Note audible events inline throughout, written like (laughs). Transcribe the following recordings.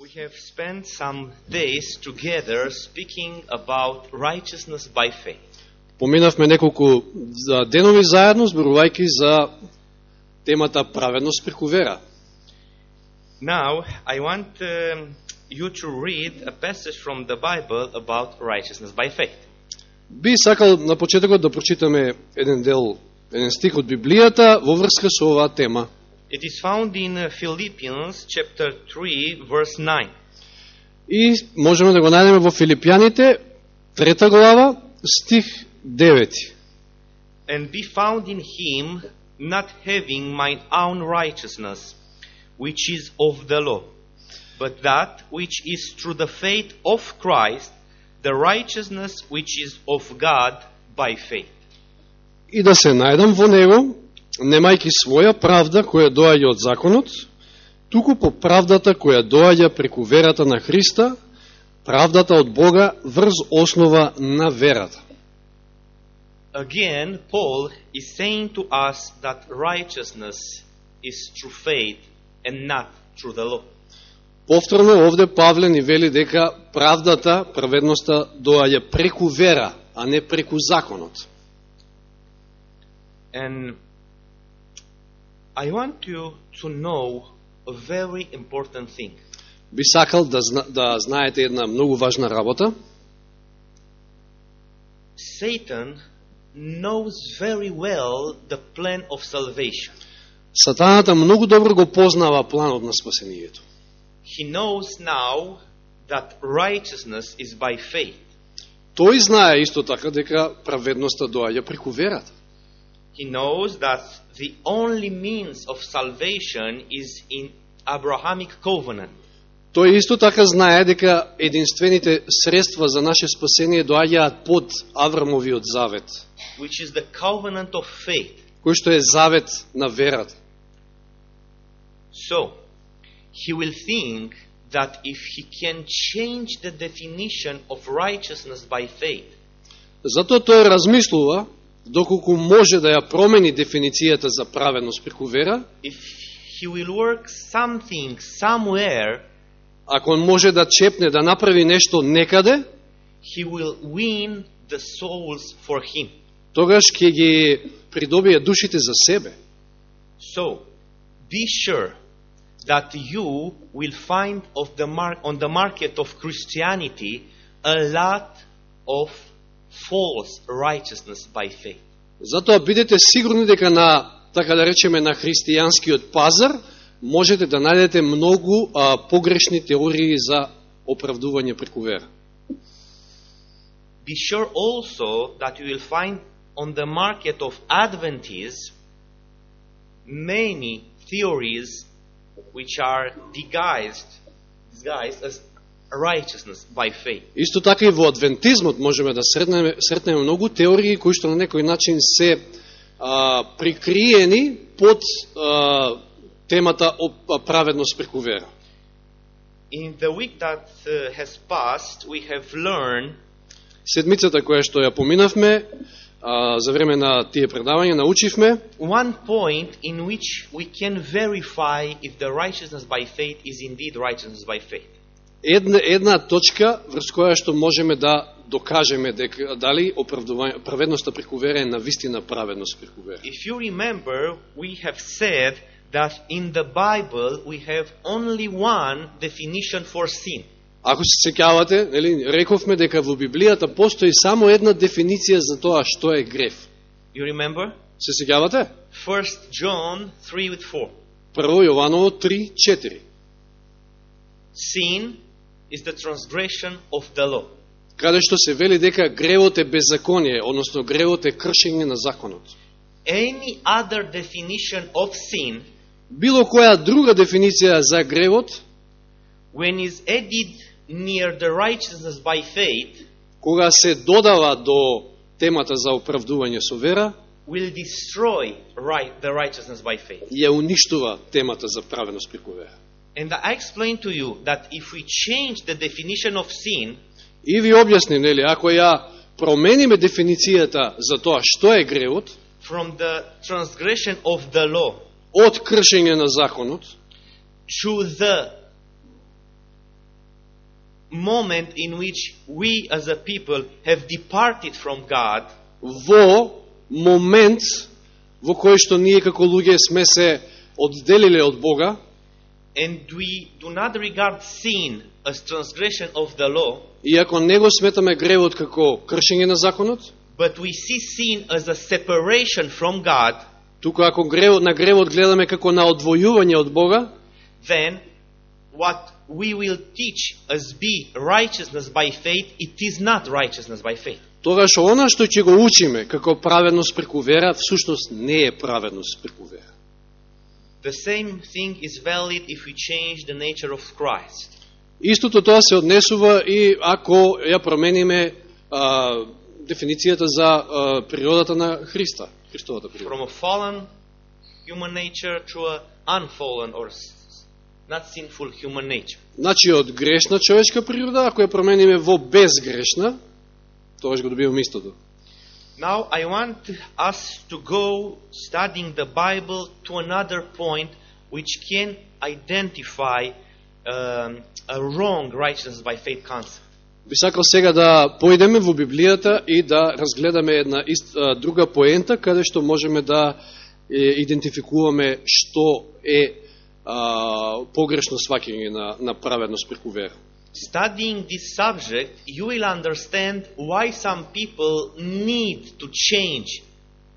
We have spent some days together speaking about righteousness by faith. Поминавме неколку за денови заедно, зборувајќи за темата праведност преку вера. Now, I want um, you to read a passage from the Bible about righteousness by faith. Би сакал на почетокот да прочитаме еден дел, еден стих од Библијата во врска со оваа тема. It is found in uh, Philippians chapter 3 verse 9. И можеме да го најдеме во Филипјаните, трета глава, стих 9. And be found in him, not having mine own righteousness, which is of the law, but that which is through the faith of Christ, the righteousness which is of God by faith. И да се најдам во него, немајки своја правда која доаѓа од законот, туку по правдата која доаѓа преку верата на Христа, правдата од Бога врз основа на верата. Again, Paul is saying to us that righteousness is through faith and not through the law. Повторно овде Павле ни вели дека правдата, праведноста доаѓа преку вера, а не преку законот. And I want you to know a very important thing. Би сакал да, зна, да знаете една многу важна работа. Satan knows very well the plan of salvation. Сатаната многу добро го познава планот на спасението. He knows now that righteousness is by faith. Тој знае исто така дека праведноста доаѓа преку верата. He knows that the only means of salvation is in Abrahamic covenant. Тој исто така знае дека единствените средства за наше спасение доаѓаат под Аврамовиот завет, which is the covenant of faith. кој што е завет на верата. So, he will think that if he can change the definition of righteousness by faith, Затоа тој размислува, доколку може да ја промени дефиницијата за праведност преку вера, if he will work something somewhere, ако он може да чепне, да направи нешто некаде, he will win the souls for him. тогаш ќе ги придобие душите за себе. So, be sure that you will find of the mar- on the market of Christianity a lot of false righteousness by faith. Затоа бидете сигурни дека на, така да речеме, на христијанскиот пазар, можете да најдете многу а, погрешни теории за оправдување преку вера. Be sure also that you will find on the market of Adventists many theories which are disguised, disguised as righteousness by faith. Исто така и во адвентизмот можеме да сретнеме, сретнеме многу теории кои што на некој начин се а, прикриени под а, темата о праведност преку вера. In the week that uh, has passed, we have learned Седмицата која што ја поминавме, а, за време на тие предавања, научивме one point in which we can verify if the righteousness by faith is indeed righteousness by faith. Една, една точка врз која што можеме да докажеме дека дали оправдување праведноста преку вера е на вистина праведност преку вера. If you remember, we have said that in the Bible we have only one definition for sin. Ако се сеќавате, нели, рековме дека во Библијата постои само една дефиниција за тоа што е греф. You remember? Се сеќавате? 1 John 3 with 4. Прво Јованово 3:4. Sin is the transgression of the law. Каде што се вели дека гревот е беззаконие, односно гревот е кршење на законот. Any other definition of sin, Било која друга дефиниција за гревот, when is added near the righteousness by faith, кога се додава до темата за оправдување со вера, will destroy right, the righteousness by faith. ја уништува темата за праведност преку вера. And I explained to you that if we change the definition of sin, И ви објасни, нели, ако ја промениме дефиницијата за тоа што е гревот, from the transgression of the law од кршење на законот, to the moment in which we as a people have departed from God во момент во кој што ние како луѓе сме се одделиле од Бога and we do not regard sin as transgression of the law, и ако не го сметаме гревот како кршење на законот, but we see sin as a separation from God, туку ако гревот, на гревот гледаме како на одвојување од Бога, then what we will teach as be righteousness by faith, it is not righteousness by faith. тогаш она што ќе го учиме како праведност преку вера, всушност не е праведност преку вера. The same thing is valid if we change the nature of Christ. Истото тоа се однесува и ако ја промениме а, дефиницијата за а, природата на Христа, Христовата природа. From a fallen human nature to a unfallen or not sinful human nature. Значи од грешна човечка природа, ако ја промениме во безгрешна, тогаш го добиваме истото. Now I want us to go studying the Bible to another point which can identify um, a wrong righteousness by faith concept. Би сакал сега да поидеме во Библијата и да разгледаме една ист, друга поента, каде што можеме да е, идентификуваме што е а, погрешно сваќање на, на праведност преку вера. Studying this subject, you will understand why some people need to change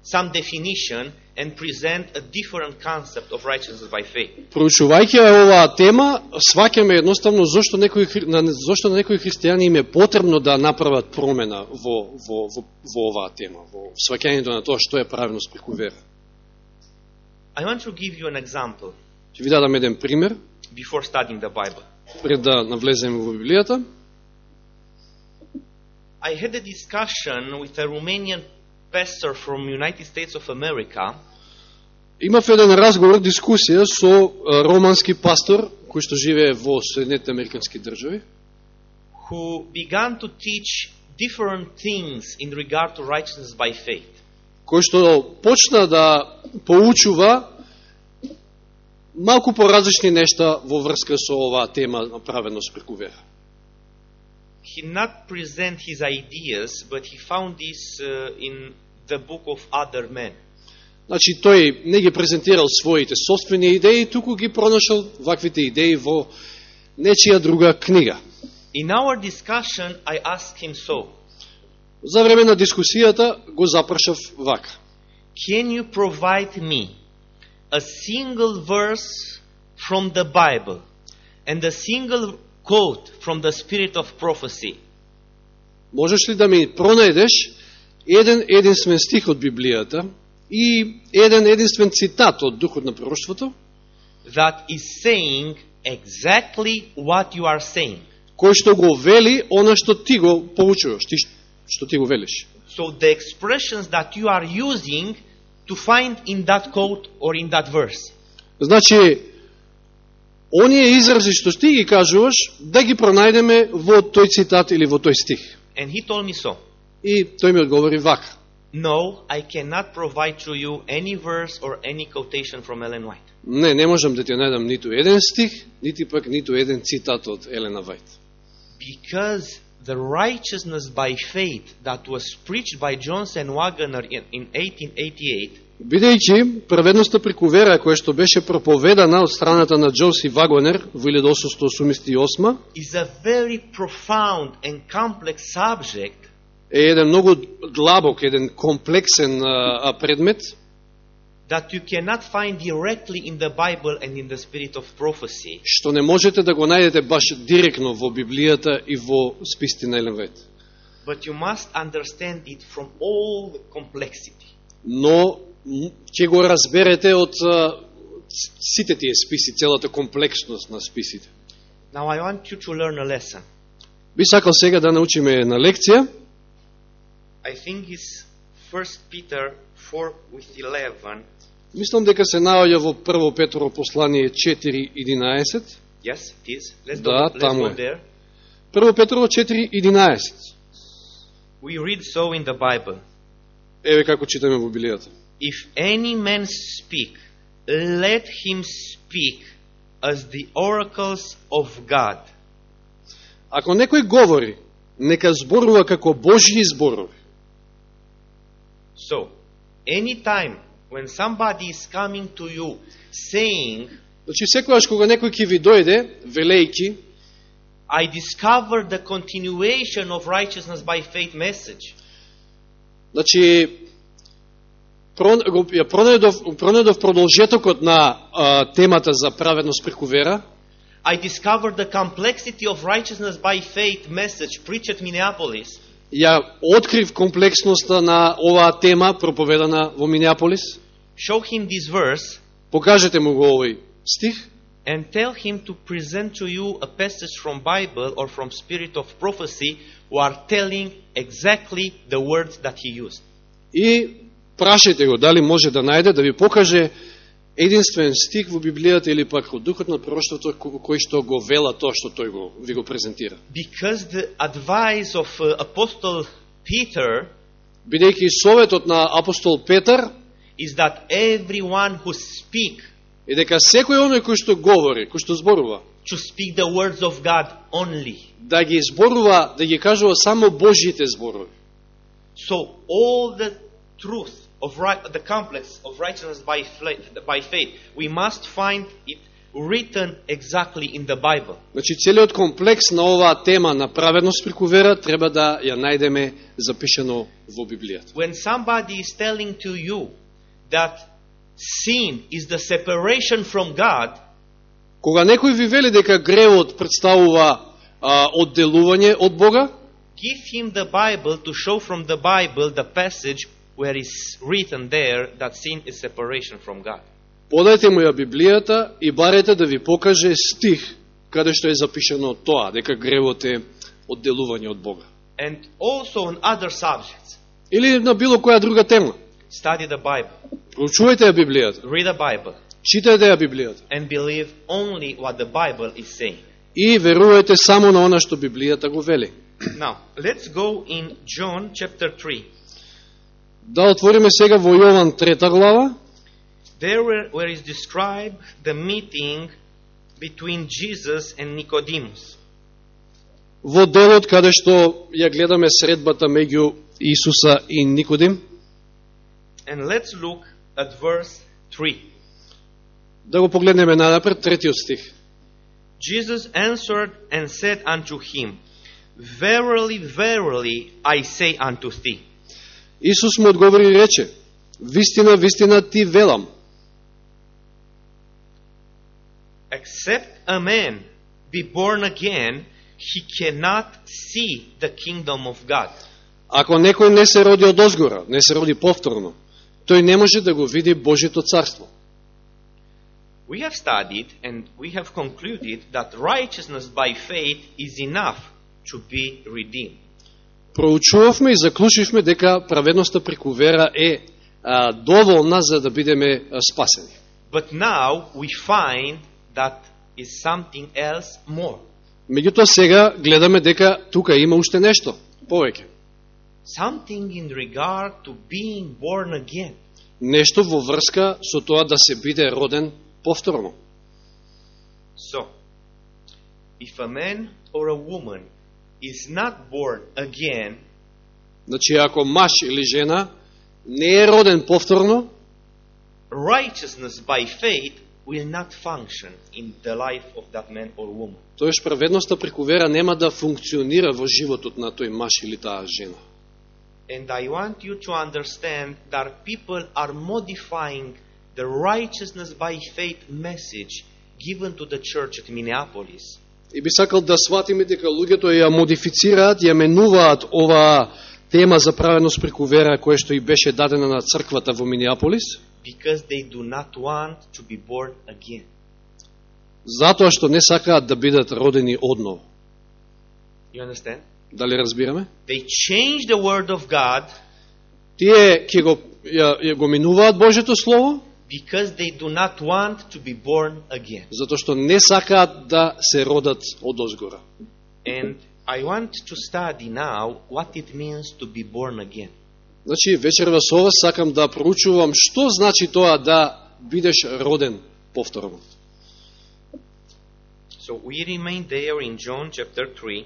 some definition and present a different concept of righteousness by faith. Проучувајќи ја оваа тема, сваќаме едноставно зошто некои зошто на некои христијани им е потребно да направат промена во во во, во оваа тема, во сваќањето на тоа што е праведност преку вера. I want to give you an example Ќе ви дадам еден пример before studying the Bible. Пред да навлеземе во Библијата. I had a discussion with a Romanian pastor from United States of America Имав еден разговор, дискусија со романски пастор кој што живее во Соединетите Американски држави, who began to teach different things in regard to righteousness by faith. кој што почна да поучува малку поразлични нешта во врска со оваа тема на праведност преку вера. He not present his ideas, but he found this uh, in the book of other men. Значи, тој не ги презентирал своите собствени идеи, туку ги пронашал ваквите идеи во нечија друга книга. In our discussion, I asked him so, За време на дискусијата го запрашав вака. Can you provide me a single verse from the Bible and a single quote from the spirit of prophecy Можеш ли да ми пронајдеш еден единствен стих од Библијата и еден единствен цитат од Духот на пророштвото, that is saying exactly what you are saying? кој што го вели она што ти го поучуваш, ти, што ти го велиш. So the expressions that you are using to find in that quote or in that verse. Значи, оние изрази што ти ги кажуваш, да ги пронајдеме во тој цитат или во тој стих. And he told me so. И тој ми одговори вака. No, I cannot provide to you any verse or any quotation from Ellen White. Не, не можам да ти најдам ниту еден стих, нити пак ниту еден цитат од Елена Вајт. Because the righteousness by faith that was preached by Johnson Wagner in, in 1888 Бидејќи праведноста преку вера која што беше проповедана од страната на Джоси Вагонер во 1888 is a very profound and complex subject е еден многу длабок, еден комплексен а, предмет that you cannot find directly in the Bible and in the spirit of prophecy. што не можете да го најдете баш директно во Библијата и во списите на Елен Вајт. But you must understand it from all the complexity. но ќе го разберете од сите тие списи, целата комплексност на списите. Now I want you to learn a lesson. Би сакал сега да научиме една лекција. I think it's 1 Peter 4 with 11. Мислам дека се наоѓа во Прво Петрово послание 4.11. Yes, it is. Let's Да, go, let's таму go е. there. Прво Петрово 4.11. We read so in the Bible. Еве како читаме во Библијата. If any man speak, let him speak as the oracles of God. Ако некој говори, нека зборува како Божји зборови. So, anytime when somebody is coming to you saying, Значи, секојаш кога некој ќе ви дојде, велејки, I discovered the continuation of righteousness by faith message. значи, ја пронедов, пронедов продолжетокот на а, темата за праведност преку вера, I discovered the complexity of righteousness by faith message preached at Minneapolis. ја открив комплексноста на оваа тема проповедана во Минеаполис. Show him this verse Покажете му го овој стих and tell him to present to you a passage from Bible or from spirit of prophecy who are telling exactly the words that he used. и прашајте го дали може да најде да ви покаже единствен стих во Библијата или пак од духот на пророштвото кој што го вела тоа што тој го ви го презентира. Because the advice of uh, Apostle Peter Бидејќи советот на апостол Петар is that everyone who speak е дека секој оној кој што говори, кој што зборува, to speak the words of God only. да ги зборува, да ги кажува само Божите зборови. So all the truth of right, the complex of righteousness by, fla- by faith, we must find it written exactly in the Bible. Значи, целиот комплекс на оваа тема на праведност преку вера треба да ја најдеме запишено во Библијата. When somebody is telling to you that sin is the separation from God, Кога некој ви вели дека гревот представува а, одделување од Бога, give him the Bible to show from the Bible the passage where is written there that sin is separation from God. подајте му ја Библијата и барете да ви покаже стих каде што е запишано тоа, дека гревот е одделување од Бога. And also on other subjects, Или на било која друга тема. study the Bible, Проучувајте ја Библијата, read the Bible, читајте ја Библијата and believe only what the Bible is saying. и верувајте само на она што Библијата го вели. Now, let's go in John chapter 3. Да отвориме сега во Јован трета глава, There where, where is described the meeting between Jesus and Nicodemus. во делот каде што ја гледаме средбата меѓу Исуса и Никодим, And let's look at verse 3. да го погледнеме најнапред третиот стих. Jesus answered and said unto him, Verily, verily, I say unto thee, Исус му одговори и рече, вистина, вистина ти велам, except a man be born again, he cannot see the kingdom of God. ако некој не се роди од озгора, не се роди повторно, тој не може да го види Божито царство. We have studied and we have concluded that righteousness by faith is enough to be redeemed. Проучувавме и заклучивме дека праведноста преку вера е а, доволна за да бидеме спасени. But now we find that is something else more. Меѓутоа сега гледаме дека тука има уште нешто, повеќе. Something in regard to being born again. Нешто во врска со тоа да се биде роден повторно. So, if a man or a woman is not born again, Значи, ако маж или жена не е роден повторно, righteousness by faith will not function in the life of that man or woman. тоеш праведноста преку вера нема да функционира во животот на тој маж или таа жена. And I want you to understand that people are modifying the righteousness by faith message given to the church at Minneapolis. И би сакал да сватиме дека луѓето ја модифицираат, ја менуваат оваа тема за праведност преку вера која што и беше дадена на црквата во Минеаполис, because they do not want to be born again. затоа што не сакаат да бидат родени одново. You understand? Дали разбираме? They change the word of God Тие ќе го, ја, ја го минуваат Божето Слово, because they do not want to be born again. затоа што не сакаат да се родат од озгора. And I want to study now what it means to be born again. Значи, вечерва со вас сакам да проучувам што значи тоа да бидеш роден повторно. So we remain there in John chapter 3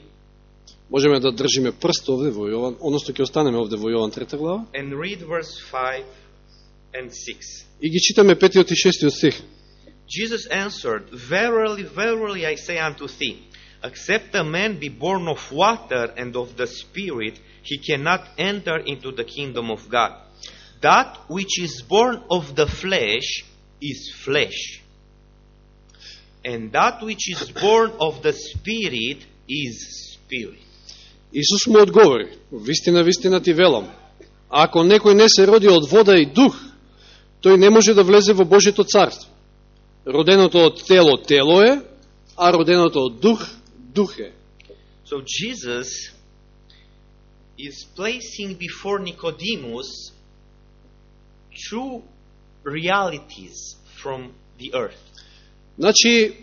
Можеме да држиме прст овде во Јован, односно ќе останеме овде во Јован трета глава and read verse 5 and 6. и ги читаме петиот и шестиот стих. Jesus answered, Verily, verily, I say unto thee, except a man be born of water and of the Spirit, he cannot enter into the kingdom of God. That which is born of the flesh is flesh, and that which is born of the Spirit is spirit. Исус му одговори, вистина, вистина ти велам, ако некој не се роди од вода и дух, тој не може да влезе во Божито царство. Роденото од тело, тело е, а роденото од дух, дух е. So Jesus is placing before Nicodemus two realities from the earth. Значи,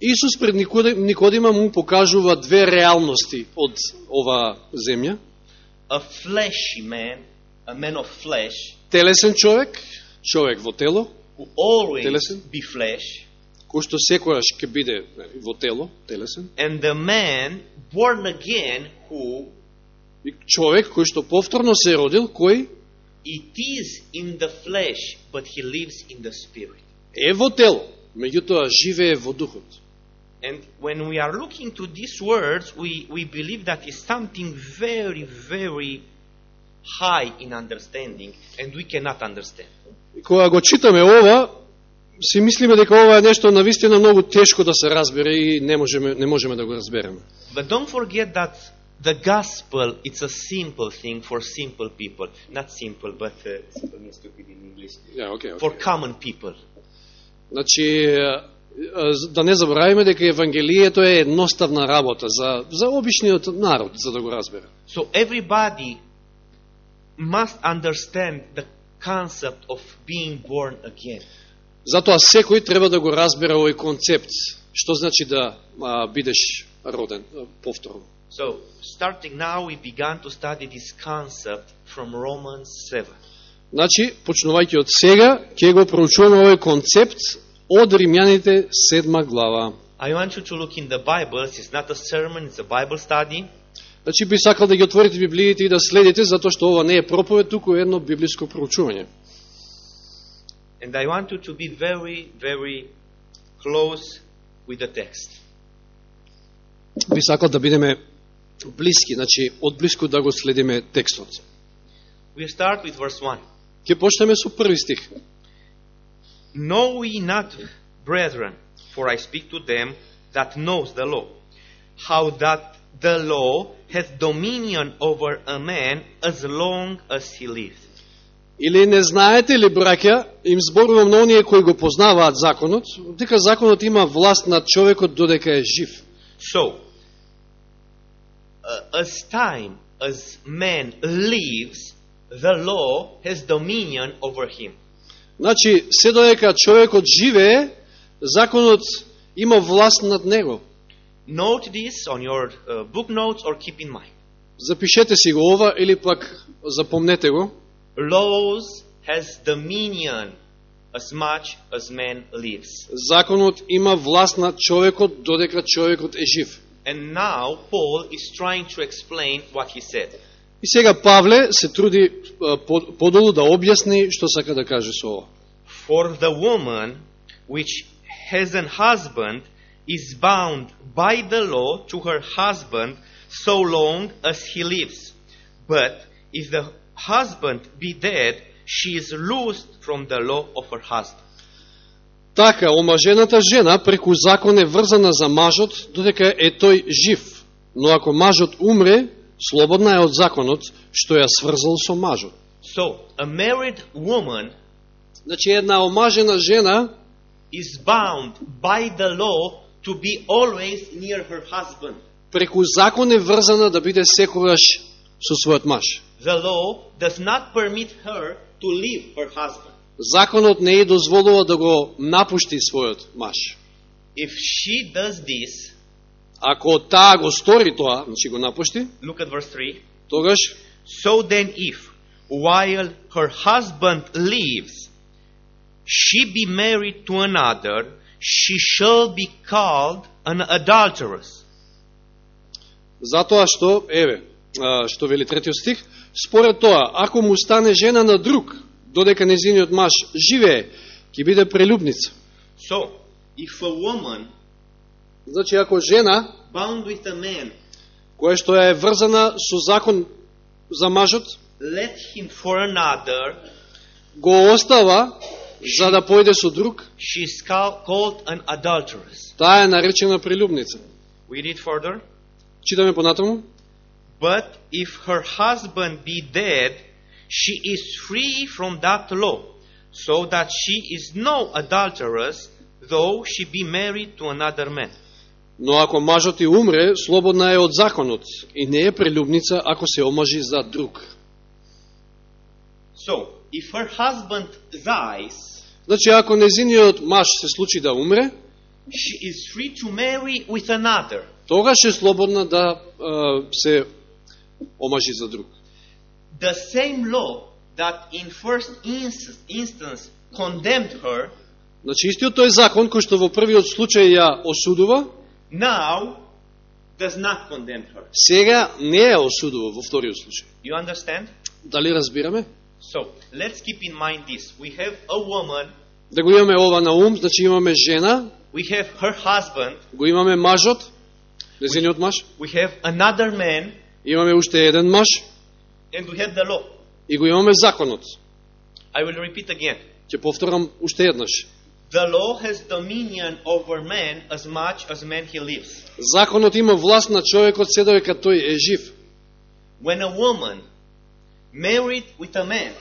Исус пред Никодим- Никодима му покажува две реалности од оваа земја. A fleshy man, a man of flesh, Телесен човек, човек во тело, who always Телесен? be flesh, кој што секојаш ќе биде нели, во тело, телесен, and the man born again who и човек кој што повторно се родил, кој it is in the flesh, but he lives in the spirit. е во тело, меѓутоа живее во духот. And when we are looking to these words, we, we believe that is something very, very high in understanding, and we cannot understand. Кога го читаме ова, си мислиме дека ова е нешто навистина многу тешко да се разбере и не можеме, не можеме да го разбереме. But don't forget that the gospel it's a simple thing for simple people. Not simple, but uh, simple means stupid in English. Ja, окей, окей. For common people. Значи, да не заборавиме дека Евангелието е едноставна работа за, за обичниот народ, за да го разбере. So everybody must understand the concept of being born again. Затоа секој треба да го разбере овој концепт. Што значи да а, бидеш роден повторно? So, starting now, we began to study this concept from Romans 7. Значи, почнувајќи од сега, ќе го проучуваме овој концепт од Римјаните седма глава. I want you to look in the Bible. It's not a sermon, it's a Bible study. Значи, би сакал да ги отворите Библиите и да следите, затоа што ова не е проповед, туку е едно библиско проучување. And I want you to be very, very close with the text. Би сакал да бидеме блиски, значи, од блиску да го следиме текстот. We start with verse 1. Ќе почнеме со први стих. Know ye not, brethren, for I speak to them that knows the law, how that the law hath dominion over a man as long as he lives. Или не знаете ли, браќа, им зборувам на оние кои го познаваат законот, дека законот има власт над човекот додека е жив. So, uh, as time as man lives, the law has dominion over him. Значи, се додека човекот живее, законот има власт над него. Note this on your uh, book notes or keep in mind. Запишете си го ова или пак запомнете го. Laws has dominion as much as man lives. Законот има власт над човекот додека човекот е жив. And now Paul is trying to explain what he said. И сега Павле се труди а, по- подолу да објасни што сака да каже со ова. For the woman which has an husband is bound by the law to her husband so long as he lives. But if the husband be dead, she is loosed from the law of her husband. Така, омажената жена преку закон е врзана за мажот додека е тој жив. Но ако мажот умре, слободна е од законот што ја сврзал со мажот. So, a married woman Значи, една омажена жена is bound by the law to be always near her husband. преку закон е врзана да биде секогаш со својот маж. The law does not permit her to leave her husband. Законот не ја дозволува да го напушти својот маж. If she does this, Ако таа го стори тоа, значи го напушти, look at verse 3. тогаш So then, if while her husband lives, she be married to another, she shall be called an adulteress. Затоа што, еве, што вели третиот стих, според тоа, ако му стане жена на друг, додека незиниот маж живее, ќе биде прелюбница. So, if a woman Значи, ако жена, bound with a man која што е врзана со закон за мажот, let him for another, го остава за да појде со друг, she is call- called an adulteress. таа е наречена прелюбница. We read further. Читаме понатаму. But if her husband be dead, she is free from that law, so that she is no adulteress, though she be married to another man. Но ако мажот и умре, слободна е од законот и не е прелюбница ако се омажи за друг. So, if her husband dies, Значи, ако незиниот маж се случи да умре, she is free to marry with another. тогаш е слободна да е, се омажи за друг. The same law that in first instance, instance condemned her, Значи, истиот тој закон кој што во првиот случај ја осудува, now does not condemn her. сега не ја осудува во вториот случај. You understand? Дали разбираме? So, let's keep in mind this. We have a woman, Да го имаме ова на ум, значи имаме жена, we have her husband, го имаме мажот, незиниот маж, we have another man, имаме уште еден маж and we have the law. и го имаме законот. I will repeat again. Ќе повторам уште еднаш. The law has dominion over man as much as man he lives. Законот има власт на човекот се додека тој е жив. When a woman married with a man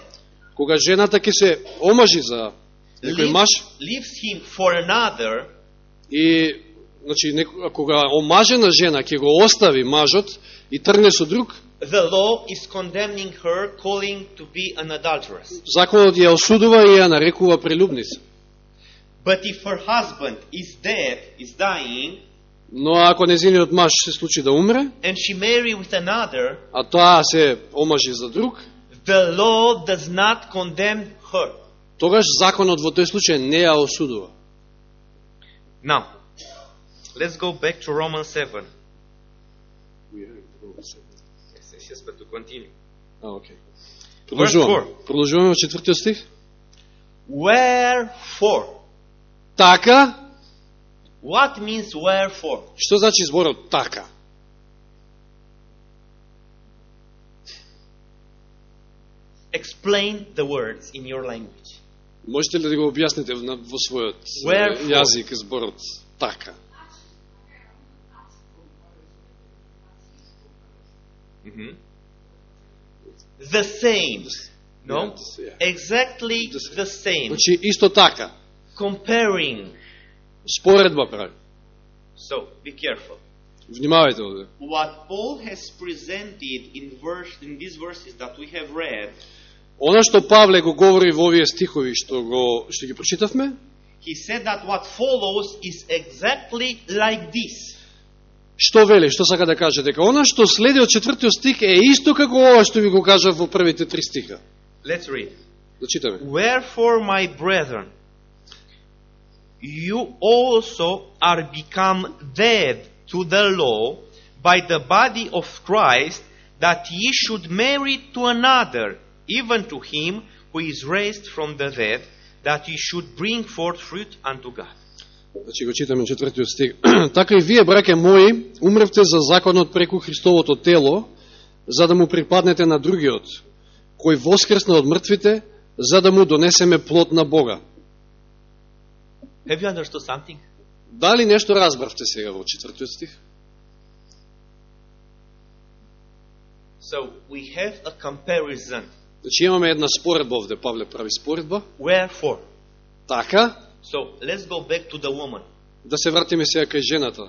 Кога жената ќе се омажи за некој маж leaves him for another, и значи кога омажена жена ќе го остави мажот и тргне со друг, the law is condemning her, calling to be an adulteress. законот ја осудува и ја нарекува прелюбница. But if her husband is dead, is dying, Но ако незиниот маж се случи да умре, and she marry with another, а тоа се омажи за друг, the law does not condemn her. тогаш законот во тој случај не ја осудува. Now, let's go back to Romans 7. Yes, yes, yes, but to continue. А, окей. Продолжуваме. Продолжуваме во четвртиот стих. Wherefore? Така, What means wherefore? што значи зборот така? Explain the words in your language. Можете ли да го објасните во во својот е, Wherefore? јазик зборот така? The same. No? Yes, yeah. Exactly The same. the same. Значи исто така, Comparing. Споредба прави. So, be careful. Внимавајте овде. What Paul has presented in verse in these verses that we have read, Она што Павле го говори во овие стихови што го што ги прочитавме, he said that what follows is exactly like this. што вели, што сака да каже дека она што следи од четвртиот стих е исто како ова што ви го кажа во првите три стиха. Let's read. Да читаме. Wherefore, my brethren, you also are become dead to the law by the body of Christ, that ye should marry to another, even to him who is raised from the dead, that ye should bring forth fruit unto God. Значи го читаме четвртиот стих. (clears throat) така и вие, браке мои, умревте за законот преку Христовото тело, за да му припаднете на другиот, кој воскресна од мртвите, за да му донесеме плод на Бога. Have you understood something? Дали нешто разбравте сега во четвртиот стих? So we have a comparison. Значи имаме една споредба овде, Павле прави споредба. Wherefore? Така, So let's go back to the woman. да се вратиме сега кај жената.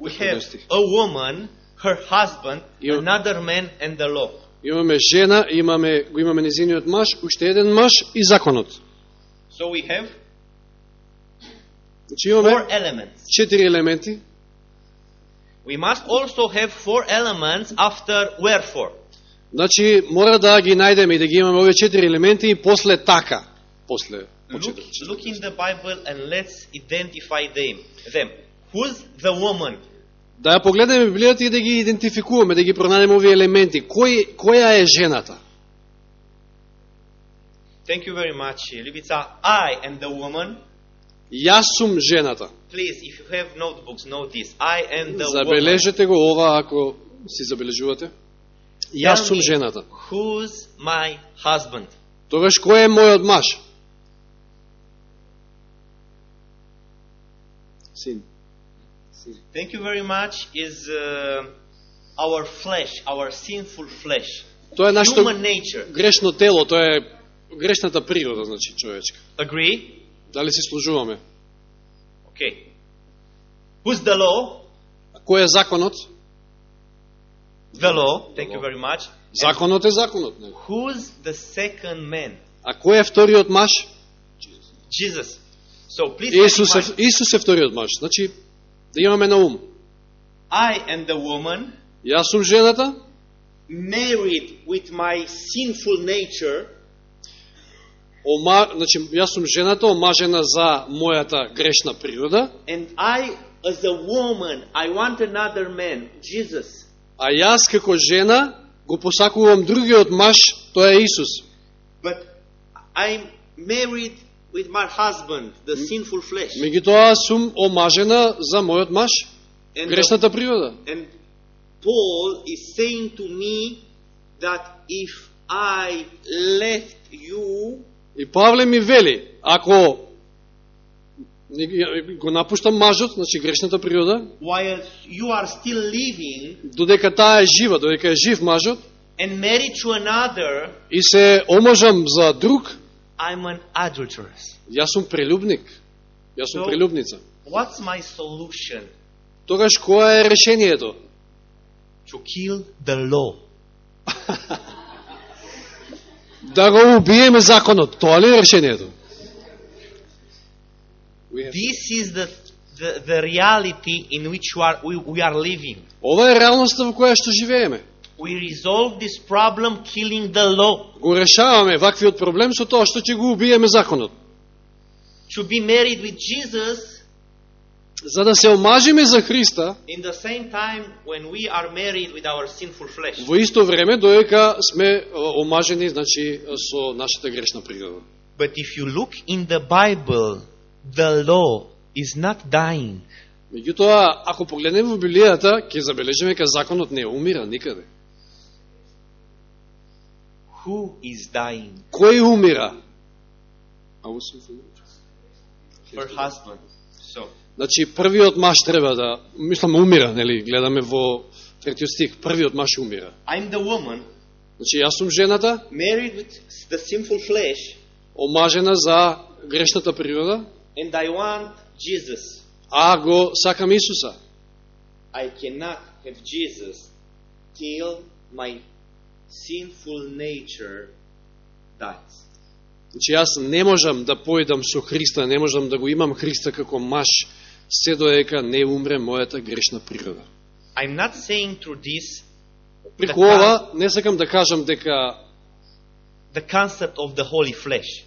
We Четвртиот have стих. a woman, her husband, You- another man, and the law. Имаме жена, имаме, го имаме незиниот маж, уште еден маж и законот. So we have Значи имаме four elements. четири елементи. We must also have four elements after wherefore. Значи, мора да ги најдеме и да ги имаме овие четири елементи и после така. После почитам. Look, look in the Bible and let's identify them. Them. Who's the woman? Да ја погледнеме Библијата и да ги идентификуваме, да ги пронајдеме овие елементи. Кој, која е жената? Thank you very much, Libica. I am the woman. Јас сум жената. Please, if you have notebooks, know this. I am the woman. Забележете го ова ако си забележувате. Јас сум жената. Who's my husband? Тогаш кој е мојот маж? Син. Thank you very much. Is uh, our flesh, our sinful flesh, Тоа е нашето грешно тело, тоа е грешната природа, значи, човечка. Agree? Дали си служуваме? Okay. Who's the law? Кој е законот? The law. Thank you very much. Законот е законот. не? Who's the second man? А кој е вториот маж? Jesus. So please Исус е, Исус е вториот маж. Значи, да имаме на ум. I am the woman Јас сум жената, married with my sinful nature ома, значи, јас сум жената омажена за мојата грешна природа, and I as a woman I want another man, Jesus. а јас како жена го посакувам другиот маж, тоа е Исус. But I'm married with my husband, the sinful flesh. Меѓутоа сум омажена за мојот маж, грешната природа. and Paul is saying to me that if I left you, И Павле ми вели, ако го напуштам мажот, значи грешната природа, while you are still living додека таа е жива, додека е жив мажот, and married to another, и се омажам за друг, I'm an adulteress. јас сум прелюбник. Јас сум So- прелюбница. What's my solution? Тогаш која е решението? To kill the law. (laughs) Да го убиеме законот. Тоа ли е решението? This is the, the, the reality in which we are, we, we are living. Ова е реалноста во која што живееме. We resolve this problem killing the law. Го решаваме ваквиот проблем со тоа што ќе го убиеме законот. To be married with Jesus За да се омажиме за Христа, in the same time when we are married with our sinful flesh. во исто време додека сме омажени значи со нашата грешна природа. But if you look in the Bible, the law is not dying. Меѓутоа, ако погледнеме во Библијата, ќе забележиме дека законот не умира никаде. Who is dying? Кој умира? Her husband. So, Значи, првиот маж треба да, мислам, умира, нели, гледаме во третиот стих, првиот маж умира. I'm the woman Значи, јас сум жената, married with the sinful flesh, омажена за грешната природа, and I want Jesus. а го сакам Исуса. I cannot have Jesus till my sinful nature dies. Значи, јас не можам да појдам со Христа, не можам да го имам Христа како маж, се додека не умре мојата грешна природа. I'm not saying through this Преку ова, не сакам да кажам дека the concept of the holy flesh.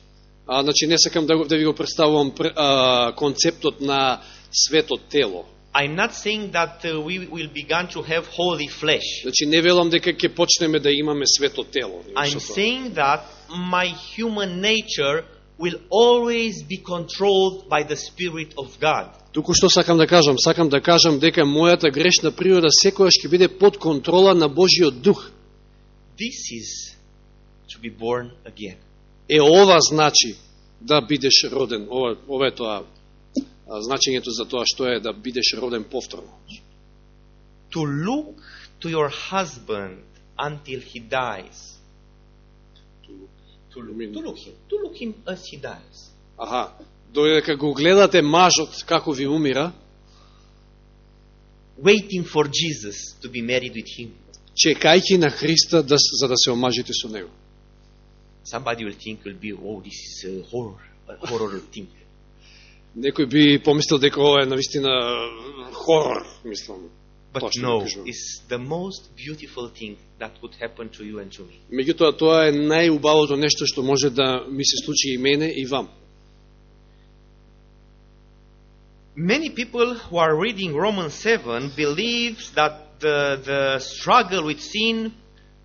А, значи, не сакам да, го- да ви го представувам пр- а, концептот на свето тело. I'm not saying that uh, we will begin to have holy flesh. Значи, не велам дека ќе почнеме да имаме свето тело. I'm saying that my human nature will always be controlled by the Spirit of God. Туку што сакам да кажам? Сакам да кажам дека мојата грешна природа секојаш ќе биде под контрола на Божиот дух. This is to be born again. Е, ова значи да бидеш роден. Ова, ова е тоа значењето за тоа што е да бидеш роден повторно. To look to your husband until he dies. To look, to look him, to look him as he dies. Аха, додека го гледате мажот како ви умира, Waiting for Jesus to be married with him. чекајќи на Христа да, за да се омажите со него. Somebody will think will be, oh, this is a horror, a horror thing. Некој би помислил дека ова е навистина хорор, мислам. But no, кажувам. it's the most beautiful thing that would happen to you and to me. Меѓутоа, тоа е најубавото нешто што може да ми се случи и мене и вам. Many people who are reading Romans 7 believes that the, the struggle with sin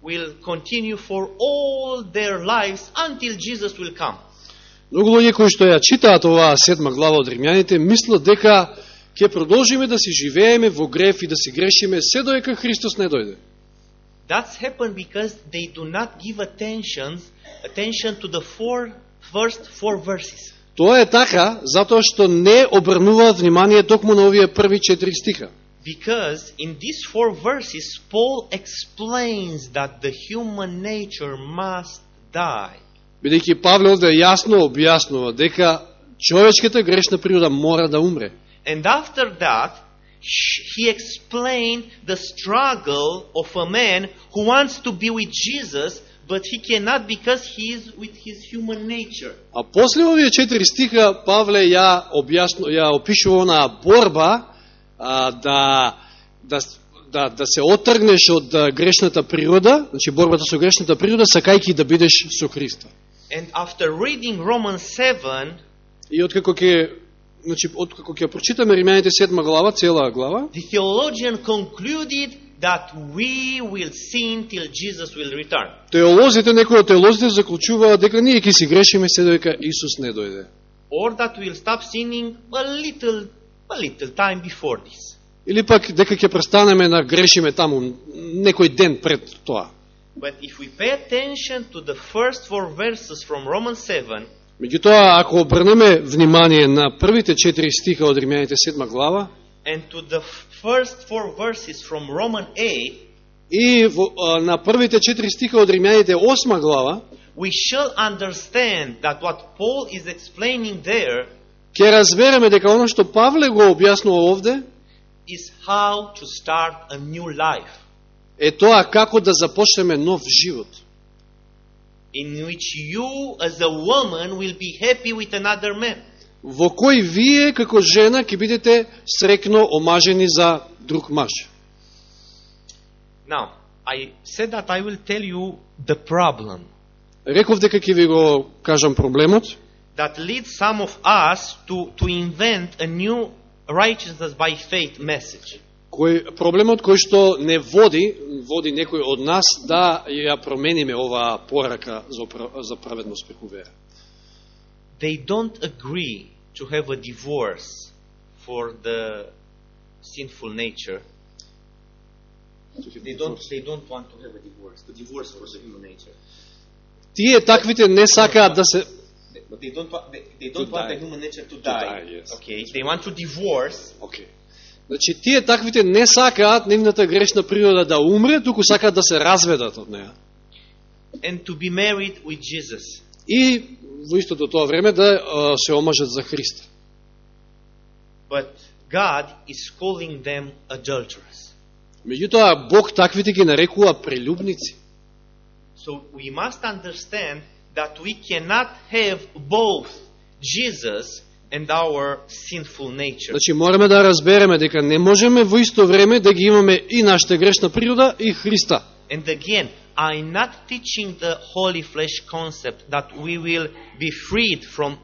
will continue for all their lives until Jesus will come. Многу луѓе кои што ја читаат оваа седма глава од Римјаните, мислат дека ќе продолжиме да си живееме во греф и да си грешиме се доека Христос не дојде. That's happened because they do not give attention attention to the four first four verses. Тоа е така затоа што не обрнуваат внимание токму на овие први четири стиха. Because in these four verses, Paul explains that the human nature must die. Бидејќи Павле овде јасно објаснува дека човечката грешна природа мора да умре. And after that, he explained the struggle of a man who wants to be with Jesus, but he cannot because he is with his human nature. А после овие четири стиха Павле ја објасно ја опишува онаа борба а, да да да да се отргнеш од грешната природа, значи борбата со грешната природа сакајќи да бидеш со Христа. And after reading Romans 7, И откако ќе значи откако ќе прочитаме Римјаните 7 глава, цела глава, the theologian concluded that we will sin till Jesus will return. теолозите, некои од теолозите заклучуваат дека ние ќе си грешиме се додека Исус не дојде. Or that we'll stop sinning a little, a little time before this. Или пак дека ќе престанеме да грешиме таму некој ден пред тоа. But if we pay attention to the first four verses from Romans 7, Меѓутоа, ако обрнеме внимание на првите четири стиха од Римјаните 7 глава and to the first four verses from Romans 8, и во, а, на првите четири стиха од Римјаните 8 глава, we shall understand that what Paul is explaining there ќе разбереме дека оно што Павле го објаснува овде is how to start a new life е тоа како да започнеме нов живот. in which you as a woman will be happy with another man. Во кој вие како жена ќе бидете срекно омажени за друг маж. Now, I said that I will tell you the problem Реков дека ќе ви го кажам проблемот, that leads some of us to, to invent a new righteousness by faith message. кој проблемот кој што не води, води некој од нас да ја промениме оваа порака за, за праведност преку вера. They don't agree to have a divorce for the sinful nature. They don't, they don't want to have a divorce, the divorce for the human nature. Тие таквите не сакаат да се But they don't, wa- they, they don't To want die. the human nature to, die, die. yes. Okay, they want to divorce, Океј. Значи тие таквите не сакаат нивната грешна природа да умре, туку сакаат да се разведат од неа. and to be married with Jesus. И во истото тоа време да се омажат за Христа. But God is calling them adulterers. Меѓутоа Бог таквите ги нарекува прелюбници. So we must understand that we cannot have both Jesus and our sinful nature. Значи мораме да разбереме дека не можеме во исто време да ги имаме и нашата грешна природа и Христа. And again, I'm not teaching the holy flesh concept that we will be freed from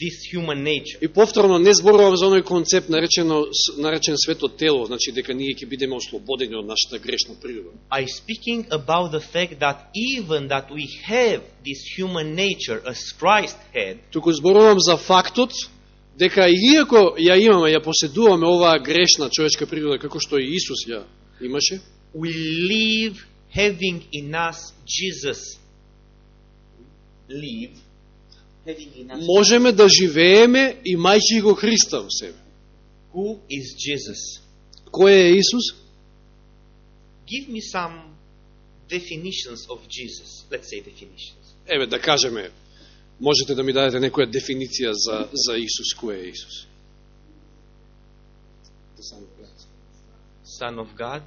this human nature. И повторно не зборувам за оној концепт наречено наречен свето тело, значи дека ние ќе бидеме ослободени од нашата грешна природа. I'm speaking about the fact that even that we have this human nature as Christ had, Туку зборувам за фактот дека иако ја имаме, ја поседуваме оваа грешна човечка природа како што и Исус ја имаше, we live having in us Jesus. Live having in us. можеме да живееме имајќи го Христа во себе. Who is Jesus? Кој е Исус? Give me some definitions of Jesus. Let's say definitions. Еве да кажеме, можете да ми дадете некоја дефиниција за за Исус, кој е Исус? Son of God,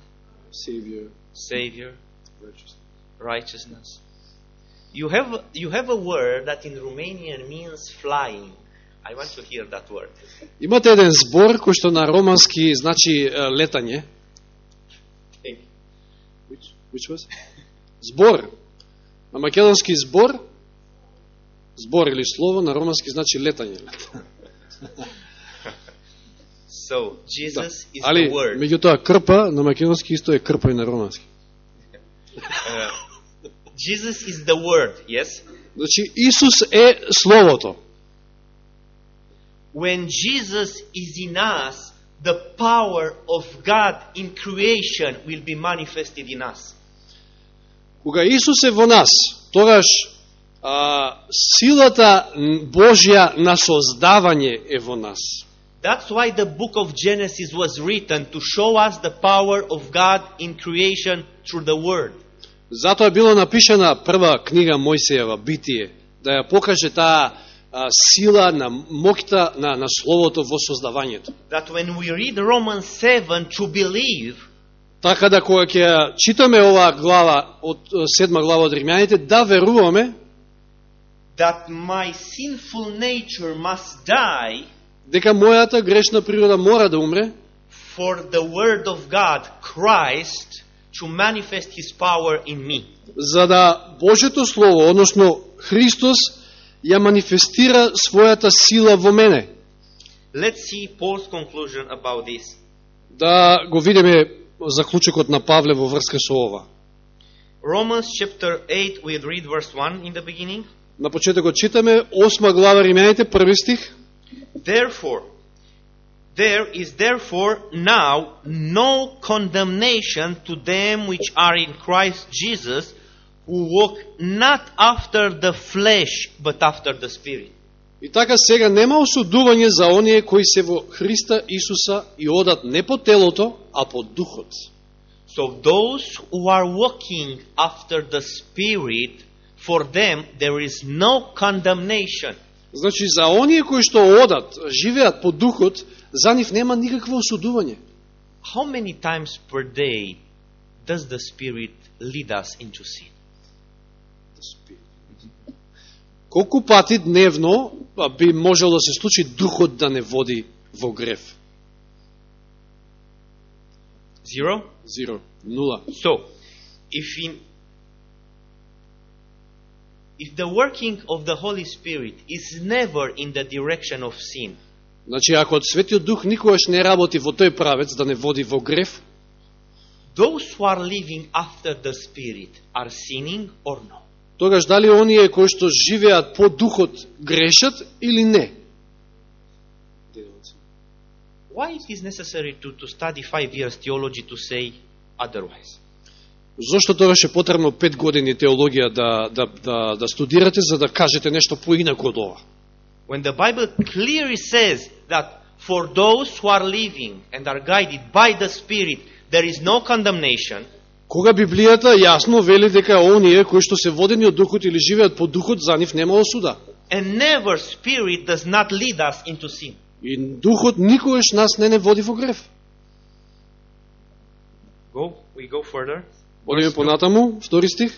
Savior, Savior, righteousness. You have you have a word that in Romanian means flying. I want to hear that word. Имате еден збор кој што на романски значи летање. Which, which was? Збор. На македонски збор, збор или слово, на романски значи летање. (laughs) So, Jesus is Али, the Word. меѓутоа, крпа на македонски исто е крпа и на романски. Uh, (laughs) Jesus is the Word, yes? Значи, Исус е Словото. When Jesus is in us, the power of God in creation will be manifested in us. Кога Исус е во нас, тогаш а, силата н- Божја на создавање е во нас. That's why the book of Genesis was written to show us the power of God in creation through the Word. Затоа било напишана прва книга Мојсеева, Битие, да ја покаже таа а, сила на моќта на, на Словото во создавањето. That when we read Romans 7 to believe, Така да кога ќе ја читаме оваа глава од седма глава од Римјаните, да веруваме that my sinful nature must die дека мојата грешна природа мора да умре, for the Word of God, Christ, to manifest His power in me. за да Божето Слово, односно Христос, ја манифестира својата сила во мене. Let's see Paul's conclusion about this. Да го видиме заклучокот на Павле во врска со ова. Romans chapter 8, we read verse 1 in the beginning. На почетокот читаме 8 глава Римјаните, први стих. Therefore, there is therefore now no condemnation to them which are in Christ Jesus, who walk not after the flesh, but after the Spirit. И така сега нема осудување за оние кои се во Христа Исуса и одат не по телото, а по духот. So those who are walking after the Spirit, for them there is no condemnation. Значи за оние кои што одат, живеат по духот, за нив нема никакво осудување. How many times per day does the Spirit lead us into sin? Колку пати дневно би можело да се случи духот да не води во грев? Zero? Зиро. Нула. So, if in if the working of the Holy Spirit is never in the direction of sin, Значи, ако Светиот Дух никогаш не работи во тој правец, да не води во грев, those who are living after the Spirit are sinning or no? тогаш дали оние кои што живеат по Духот грешат или не? Why it is necessary to, to study five years theology to say otherwise? Зошто тогаш е потребно пет години теологија да, да, да, да студирате за да кажете нешто поинако од ова? When the Bible clearly says that for those who are living and are guided by the Spirit, there is no condemnation, Кога Библијата јасно вели дека оние кои што се водени од Духот или живеат по Духот, за нив нема осуда. and never Spirit does not lead us into sin. И Духот никогаш нас не не води во грев. Go, we go further. Одиме понатаму, втори стих.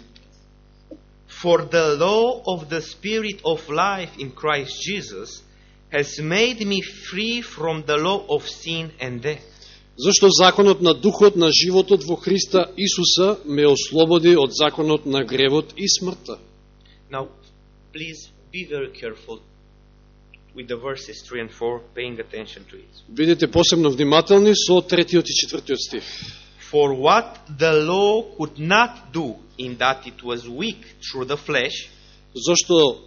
For the law of the Spirit of life in Christ Jesus has made me free from the law of sin and death. Зашто законот на духот на животот во Христа Исуса ме ослободи од законот на гревот и смртта. Now, please be very careful with the verses 3 and 4, paying attention to it. Бидете посебно внимателни со третиот и четвртиот стих. For what the law could not do, in that it was weak through the flesh, Зошто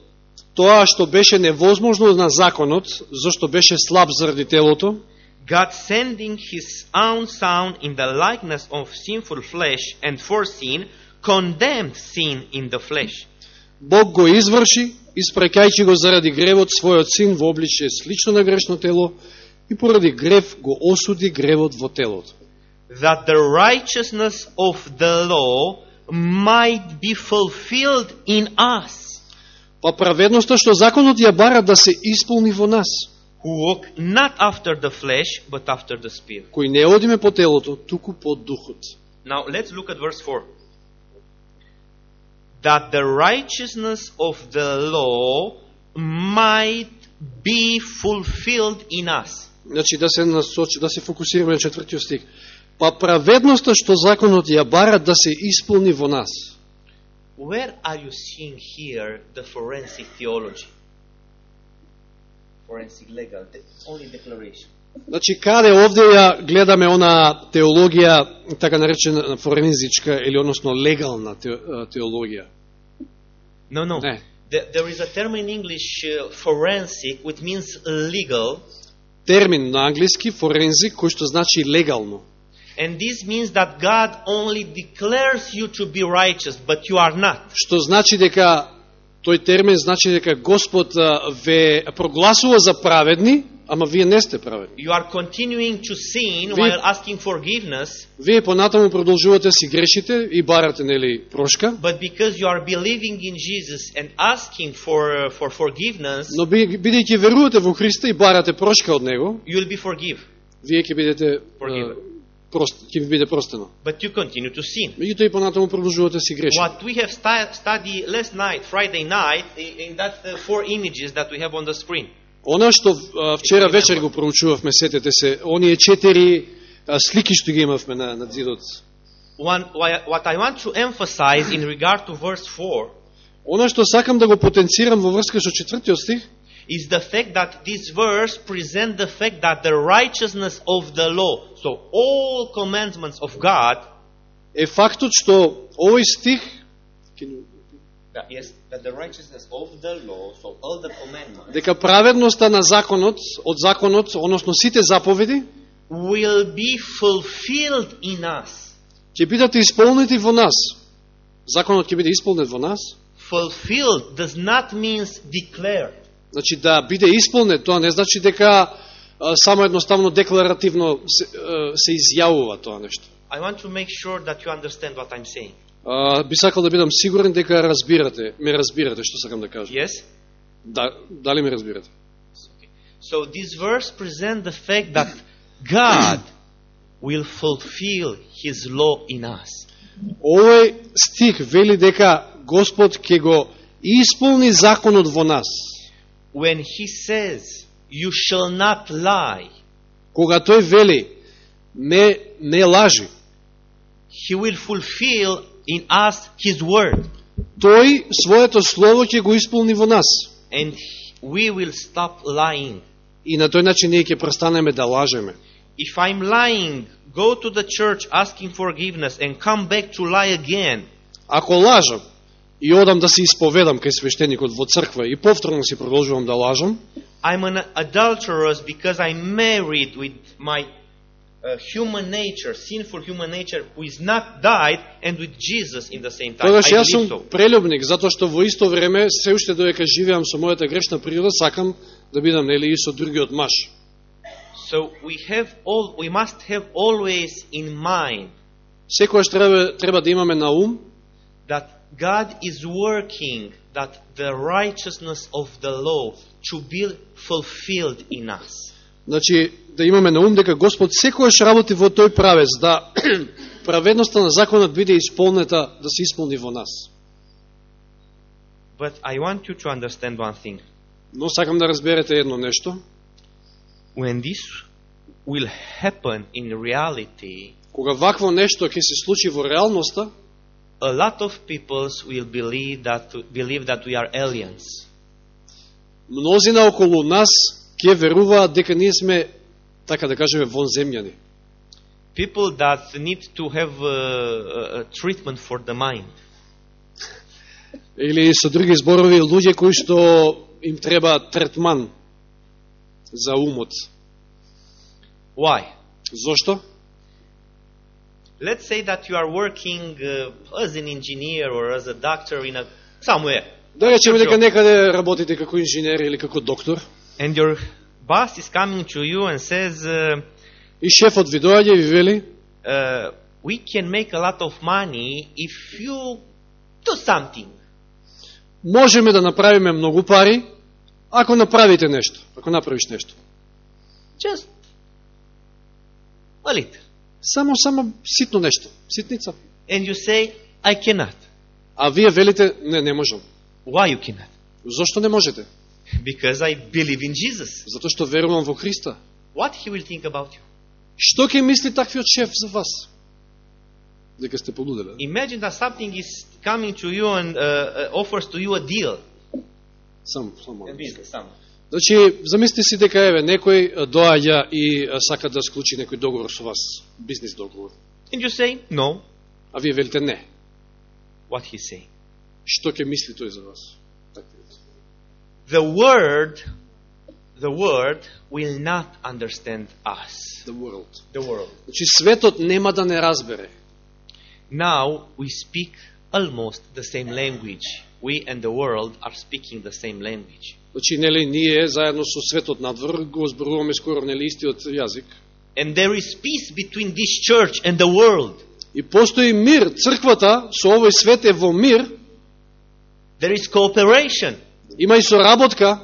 тоа што беше невозможно на законот, зашто беше слаб заради телото, God sending his own son in the likeness of sinful flesh and for sin, condemned sin in the flesh, Бог го изврши, испрекајќи го заради гревот својот син во обличие слично на грешно тело и поради грев го осуди гревот во телото. that the righteousness of the law might be fulfilled in us, Па праведноста што законот ја бара да се исполни во нас, who walk not after the flesh, but after the Spirit. кои не одиме по телото, туку по духот. Now let's look at verse 4. That the righteousness of the law might be fulfilled in us. Значи да се насочи, да се фокусираме на четвртиот стих. Па праведноста што законот ја бара да се исполни во нас. Where are you seeing here the forensic theology? Forensic legal, the only declaration. Значи, каде овде ја гледаме она теологија, така наречена форензичка, или односно легална те, теологија? No, no. Не. There, there is a term in English, uh, forensic, which means legal, Термин на англиски, форензик, кој што значи легално. and this means that God only declares you to be righteous, but you are not. Што значи дека, тој термин значи дека Господ а, ве прогласува за праведни, ама вие не сте праведни. You are continuing to sin We- while asking forgiveness, Вие понатаму продолжувате да си грешите и барате, нели, прошка, but because you are believing in Jesus and asking for, uh, for forgiveness, но би- бидејќи верувате во Христа и барате прошка од Него, you will be forgive. вие ќе бидете Forgiven. А, прост, ќе ви биде простено. But you continue to sin. Меѓутоа и понатаму продолжувате да си грешите. What we have sta- studied last night, Friday night, i- in that uh, four images that we have on the screen. Она што а, вчера вечер го проучувавме, сетете се, оние четири а, слики што ги имавме на, на зидот. One, why- what I want to emphasize in regard to verse 4 Она што сакам да го потенцирам во врска со четвртиот стих, is the fact that this verse presents the fact that the righteousness of the law, so all commandments of God, е фактот што овој стих that, yes, that the righteousness of the law, so all the commandments, дека праведноста на законот, од законот, односно сите заповеди, will be fulfilled in us. ќе бидат исполнети во нас. Законот ќе биде исполнет во нас. Fulfilled does not mean declared. Значи да биде исполнет, тоа не значи дека само едноставно декларативно се, се изјавува тоа нешто. I want to make sure that you understand what I'm saying. Би сакал да бидам сигурен дека разбирате, ме разбирате што сакам да кажам. Yes? Да, дали ме разбирате? So this verse presents the fact that God will fulfill His law in us. Овој стих вели дека Господ ќе го исполни законот во нас. When He says, You shall not lie, Кога тој вели не не лажи, He will fulfill in us His word. тој своето слово ќе го исполни во нас. And we will stop lying. И на тој начин ние ќе престанеме да лажеме. If I'm lying, go to the church asking forgiveness and come back to lie again, Ако лажам и одам да се исповедам кај свештеникот во црква и повторно си продолжувам да лажам, I'm an adulterous because I'm married with my uh, human nature, sinful human nature, who is not died, and with Jesus in the same time. тогаш I јас сум прелюбник, затоа што во исто време, се уште додека живеам со мојата грешна природа, сакам да бидам нели и со другиот маж. So we have all, we must have always in mind Секојаш треба, треба да имаме на ум that God is working that the righteousness of the law to be fulfilled in us. Значи, да имаме на ум дека Господ секојаш работи во тој правец, да (clears throat) праведноста на законот биде исполнета, да се исполни во нас. But I want you to understand one thing. Но сакам да разберете едно нешто. When this will happen in reality, Кога вакво нешто ќе се случи во реалноста, a lot of peoples will believe that believe that we are aliens. мнозина околу нас ќе веруваат дека ние сме, така да кажеме, вонземјани. People that need to have a, a treatment for the mind. Или со други зборови, луѓе кои што им треба третман за умот. Why? Зошто? Let's say that you are working uh, as an engineer or as a doctor in a somewhere, Да речеме дека некаде работите како инженер или како доктор and your boss is coming to you and says, uh, и шефот ви доаѓа и ви вели uh, "We can make a lot of money if you do something." можеме да направиме многу пари ако направите нешто, ако направиш нешто. Just a little. Само само ситно нешто, ситница. And you say, "I cannot." А вие велите не, не можам. Why you cannot? Зошто не можете? Because I believe in Jesus. Затоа што верувам во Христа. What he will think about you? Што ќе мисли таквиот шеф за вас? Дека сте полуделе. Imagine that something is coming to you and uh, uh, offers to you a deal Само, само. in business. Some. Значи, замислите си дека еве некој а, доаѓа и а, сака да склучи некој договор со вас, бизнис договор. And you say, no. А вие велите не. What he's saying. Што ќе мисли тој за вас? Така е. The word, the word will not understand us. The world. The world. Значи, светот нема да не разбере. Now we speak almost the same language. We and the world are speaking the same language. Значи, нели, ние заедно со светот надвор го зборуваме скоро, нели, истиот јазик. And there is peace between this church and the world. И постои мир, црквата со овој свет е во мир, There is cooperation. има и соработка,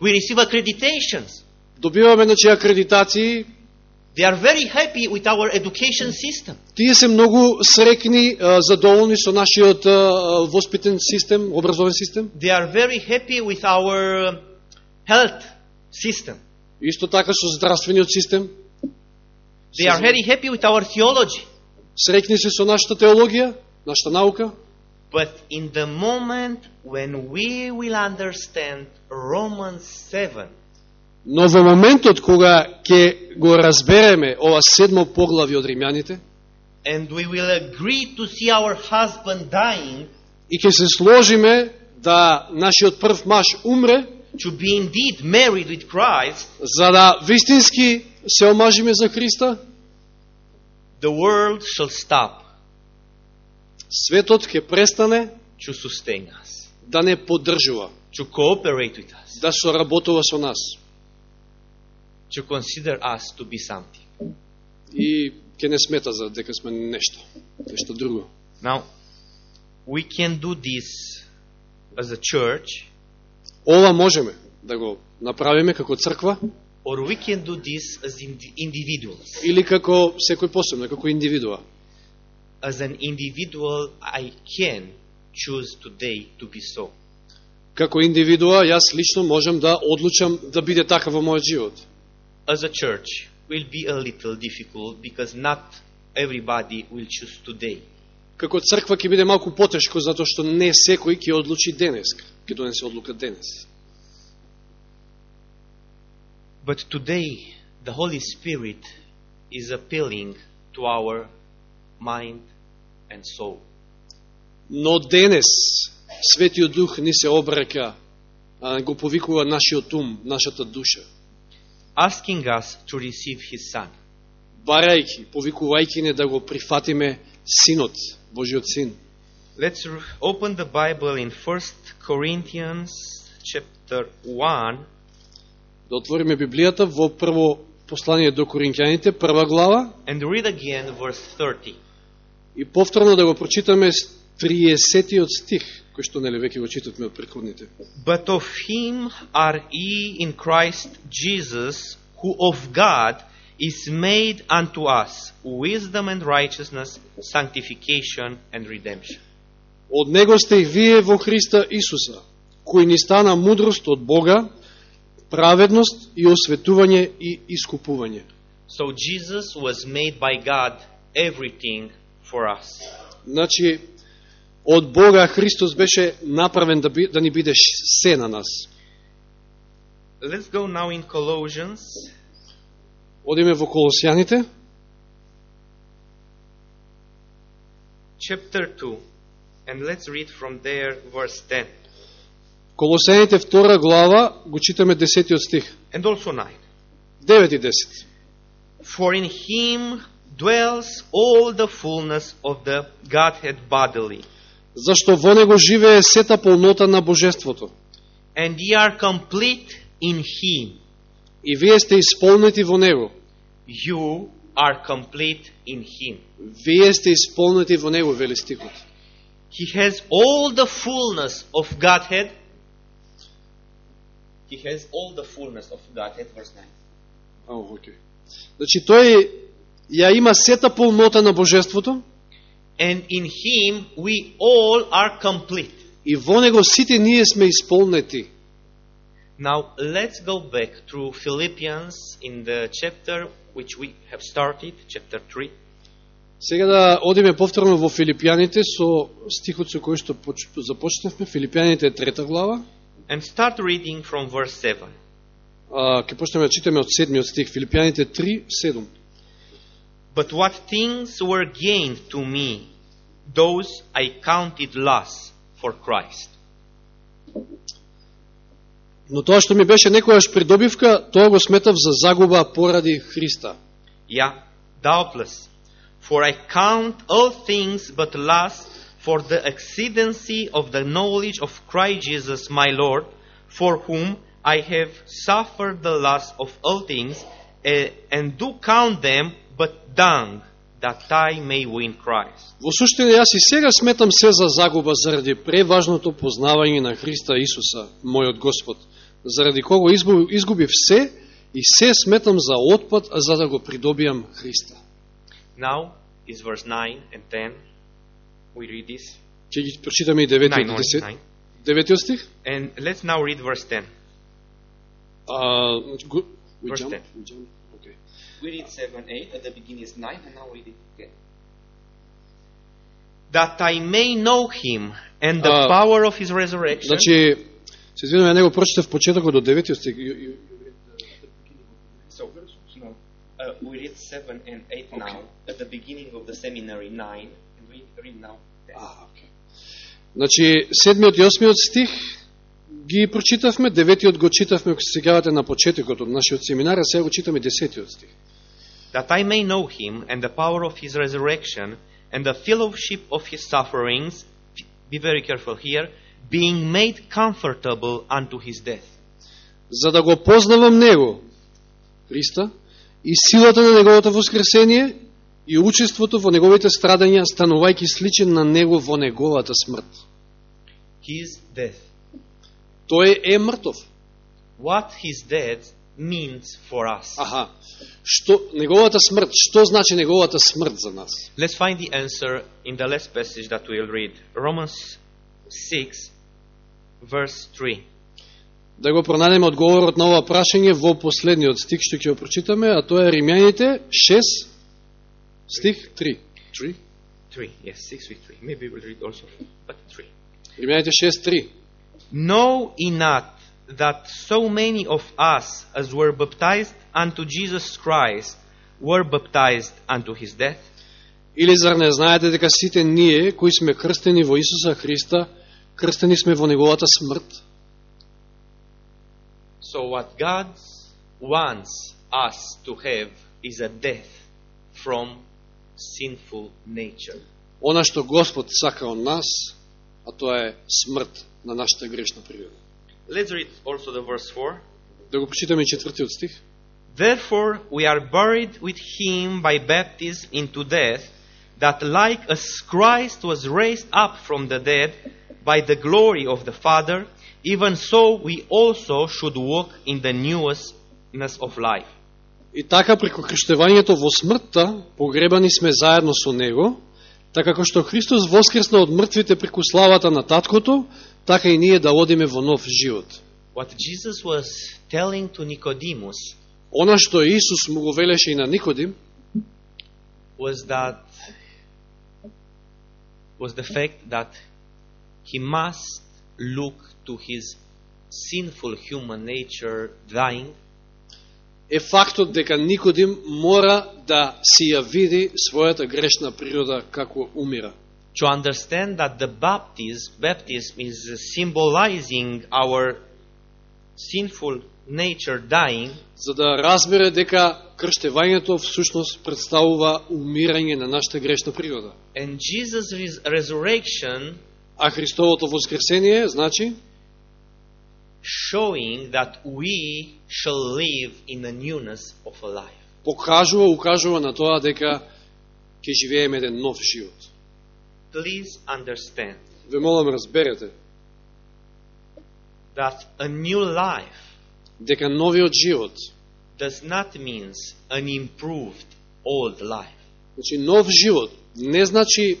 We receive accreditations. добиваме значи акредитации, They are very happy with our education system. тие се многу срекни, а, задоволни со нашиот а, воспитен систем, образовен систем. They are very happy with our uh, health system. Исто така со здравствениот систем. They are very happy with our theology. Срекни се со нашата теологија, нашата наука. But in the moment when we will understand Romans 7, Но во моментот кога ќе го разбереме ова седмо поглави од Римјаните and we will agree to see our husband dying, и ќе се сложиме да нашиот прв маж умре, to be indeed married with Christ, за да вистински се омажиме за Христа, the world shall stop. светот ќе престане to sustain us, да не поддржува, to cooperate with us, да соработува со нас to consider us to be something. и ќе не смета за дека сме нешто, нешто друго. Now, we can do this as a church, Ова можеме да го направиме како црква or we can do this as indi- individuals. или како секој посебно, како индивидуа. As an individual, I can choose today to be so. Како индивидуа, јас лично можам да одлучам да биде така во мојот живот. As a church, will be a little difficult because not everybody will choose today. Како црква ќе биде малку потешко затоа што не секој ќе одлучи денес, ќе донесе одлука денес. But today, the Holy Spirit is appealing to our mind and soul. Но денес Светиот Дух ни се обраќа, а го повикува нашиот ум, нашата душа, asking us to receive His Son. барајќи, повикувајќи не да го прифатиме Синот, Божиот Син. Let's open the Bible in 1 Corinthians chapter 1 Да отвориме Библијата во прво послание до Коринќаните, прва глава, and read again verse 30. и повторно да го прочитаме 30 стих, кој што нели веќе го читавме од претходните. But of him are ye in Christ Jesus, who of God is made unto us wisdom and righteousness, sanctification and redemption. Од него сте и вие во Христа Исуса, кој ни стана мудрост од Бога, праведност и осветување и искупување. So Jesus was made by God everything for us. Значи, од Бога Христос беше направен да, би, да ни биде се на нас. Let's go now in Colossians Одиме во Колосјаните, chapter 2 and let's read from there verse 10 Колосјаните втора глава, го читаме 10 стих. and also 9. 9 и 10. For in him dwells all the fullness of the Godhead bodily, Зашто во него живее сета полнота на Божеството. and ye are complete in him. И вие сте исполнети во него. You are complete in him. Вие сте исполнети во него, вели стихот. He has all the fullness of Godhead. He has all the fullness of Godhead, verse 9. Ау, окей. Значи, тој ја има сета полнота на Божеството And in him we all are complete. и во него сите ние сме исполнети. Now let's go back to Philippians in the chapter which we have started, chapter 3. Сега да одиме повторно во Филипјаните со стихот со кој што поч- започнавме. Филипјаните е трета глава. And start reading from verse 7. А, ке почнеме да читаме од седмиот стих, Филипјаните 3, 7. But what things were gained to me, those I counted loss for Christ. Но тоа што ми беше некојаш придобивка, тоа го сметав за загуба поради Христа. Yeah, doubtless. For I count all things but loss for the exceedancy of the knowledge of Christ Jesus my Lord, for whom I have suffered the loss of all things, eh, and do count them but dung, that I may win Christ. Во суштина, јас и сега сметам се за загуба заради преважното познавање на Христа Исуса, мојот Господ, заради кого изгубив, изгубив се и се сметам за отпад, за да го придобијам Христа. Now is verse 9 and 10. We read this. Ќе ги прочитаме и 9 9, и only, 10. 9. Деветиот стих. And let's now read verse 10. А, значи, го- we Verse jump, 10. we jump. We read 7, 8, at the beginning is 9, and now read it again. That I may know him and the Ah. power of his resurrection. Значи, се извинувам, ја него прочитав почетокот до деветиот стих. So, no, uh, we read 7 and 8 now, at the beginning of the seminary 9, and we read now 10. А, окей. Значи, седмиот и осмиот стих ги прочитавме, деветиот го читавме, ако се сегавате на почетокот од нашиот семинар, а сега го читаме десетиот стих. That I may know him and the power of his resurrection and the fellowship of his sufferings, be very careful here, being made comfortable unto his death. За да го познавам Него, Христа, и силата на Неговото воскресение и учеството во Неговите страдања, станувајќи сличен на Него во Неговата смрт. His death. Тој е мртов. What his death means for us. Аха. Што, неговата смрт, што значи неговата смрт за нас? Let's find the answer in the last passage that we'll read. Romans 6, verse 3. Да го пронајдеме одговорот на ова прашање во последниот стих што ќе го прочитаме, а тоа е Римјаните 6, стих 3. 3. 3, yes, 6 with 3. Maybe we'll read also, but 3. Римјаните 6, 3. Know ye not that so many of us as were baptized unto Jesus Christ were baptized unto his death? Или зар не знаете дека сите ние, кои сме крстени во Исуса Христа, крстени сме во Неговата смрт? So what God wants us to have is a death from sinful nature. Она што Господ сака од нас, а тоа е смрт на нашата грешна природа. Let's read also the verse 4. Да го прочитаме четвртиот стих. Therefore we are buried with him by baptism into death, that like as Christ was raised up from the dead by the glory of the Father, even so we also should walk in the newness of life. И така преко крштевањето во смртта, погребани сме заедно со Него, така како што Христос воскресна од мртвите преку славата на Таткото, така и ние да одиме во нов живот. What Jesus was telling to Nicodemus Она што Исус му го велеше и на Никодим, was that was the fact that he must look to his sinful human nature dying е фактот дека Никодим мора да си ја види својата грешна природа како умира. To understand that the baptism, baptism is symbolizing our sinful nature dying, За да разбере дека крштевањето всушност представува умирање на нашата грешна природа. and Jesus' res- resurrection А Христовото воскресение, значи, showing that we shall live in the newness of a life. покажува, укажува на тоа дека ќе живееме еден нов живот. Please understand Ве молам разберете that a new life дека новиот живот, does not mean an improved old life. значи нов живот, не значи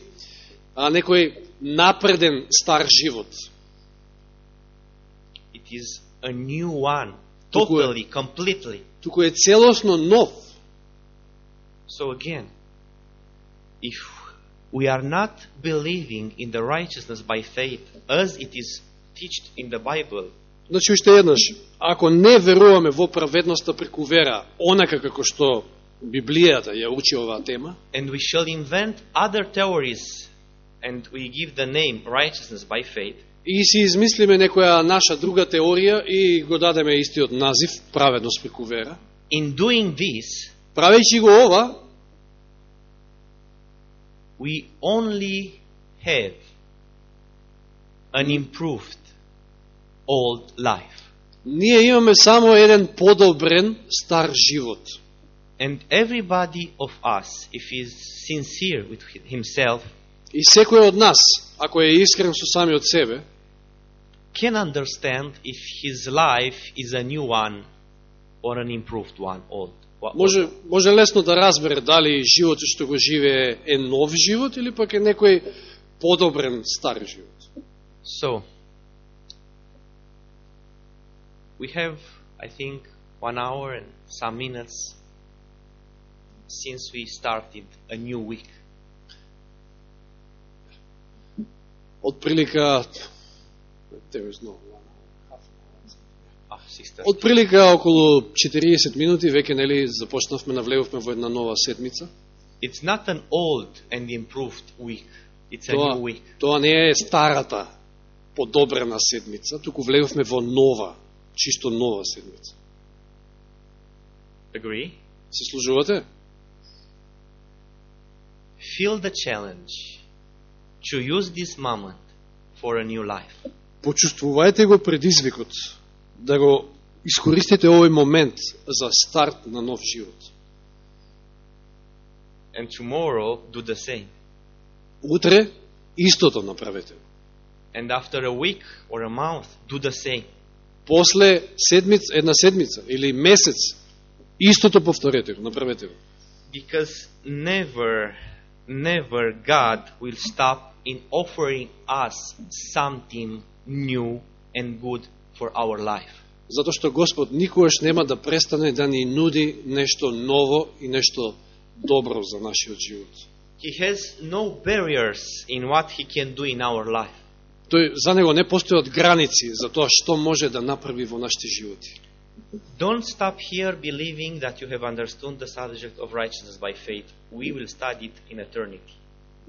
а, некој напреден стар живот. It is a new one, Туку е- totally, completely. Туку е целосно нов. So again, if we are not believing in the righteousness by faith as it is taught in the Bible, Значи, уште еднаш, ако не веруваме во праведноста преку вера, онака како што Библијата ја учи оваа тема, and we shall invent other theories and we give the name righteousness by faith, и си измислиме некоја наша друга теорија и го дадеме истиот назив, праведност преку вера, in doing this, правејќи го ова, we only have an improved old life. ние имаме само еден подобрен стар живот. And everybody of us, if he is sincere with himself, И секој од нас, ако е искрен со самиот себе, can understand if his life is a new one or an improved one, old. Може, може лесно да разбере дали животот што го живее е нов живот или пак е некој подобрен стар живот. So, we have, I think, one hour and some minutes since we started a new week. Од прилика there is no sister. Од прилика околу 40 минути веќе нели започнавме навлегувме во една нова седмица. It's not an old and improved week. It's a Тоа, new week. тоа не е старата подобрена седмица, туку влегувме во нова, чисто нова седмица. Agree? Се служувате? Feel the challenge to use this moment for a new life. Почувствувајте го предизвикот да го искористите овој момент за старт на нов живот. And tomorrow, do the same. Утре истото направете. And after a week or a month, do the same. После седмица, една седмица или месец, истото повторете го, направете го. Because never, never God will stop in offering us something new and good for our life. Затоа што Господ никогаш нема да престане да ни нуди нешто ново и нешто добро за нашиот живот. He has no barriers in what He can do in our life. Тој за него не постојат граници за тоа што може да направи во нашите животи. Don't stop here believing that you have understood the subject of righteousness by faith. We will study it in eternity.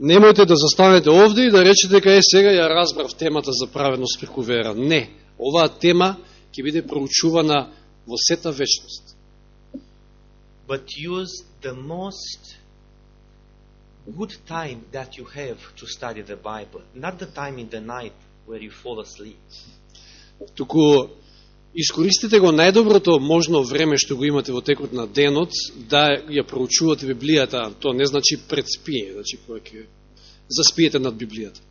Немојте да застанете овде и да речете дека е сега ја разбрав темата за праведност преку вера. Не, оваа тема ќе биде проучувана во сета вечност. But use the most good time that you have to study the Bible, not the time in the night where you fall asleep. Туку искористите го најдоброто можно време што го имате во текот на денот да ја проучувате Библијата. Тоа не значи пред спиење, значи кога ќе заспиете над Библијата.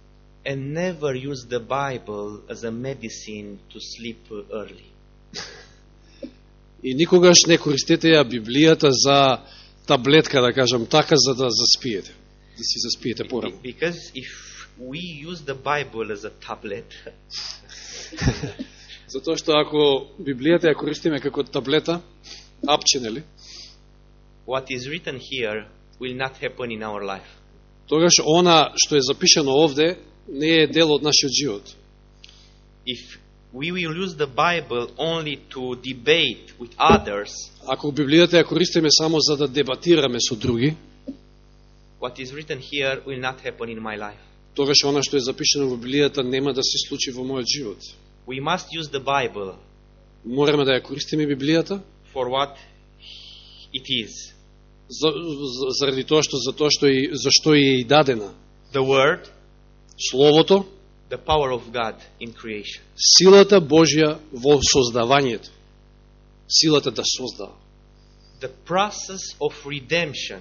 And never use the Bible as a medicine to sleep early. (laughs) И никогаш не користете ја Библијата за таблетка, да кажам така, за да заспиете. Да си заспиете порано. Because if we use the Bible as a tablet, (laughs) Затоа што ако Библијата ја користиме како таблета, апче, нели? what is written here will not happen in our life. Тогаш она што е запишано овде не е дел од нашиот живот. If we will use the Bible only to debate with others, Ако Библијата ја користиме само за да дебатираме со други, what is written here will not happen in my life. тогаш она што е запишано во Библијата нема да се случи во мојот живот. We must use the Bible Мораме да ја користиме Библијата for what it is. за, за, заради тоа што за тоа што и зашто и е и дадена. The Word, Словото, the power of God in creation. силата Божја во создавањето. Силата да создава. The process of redemption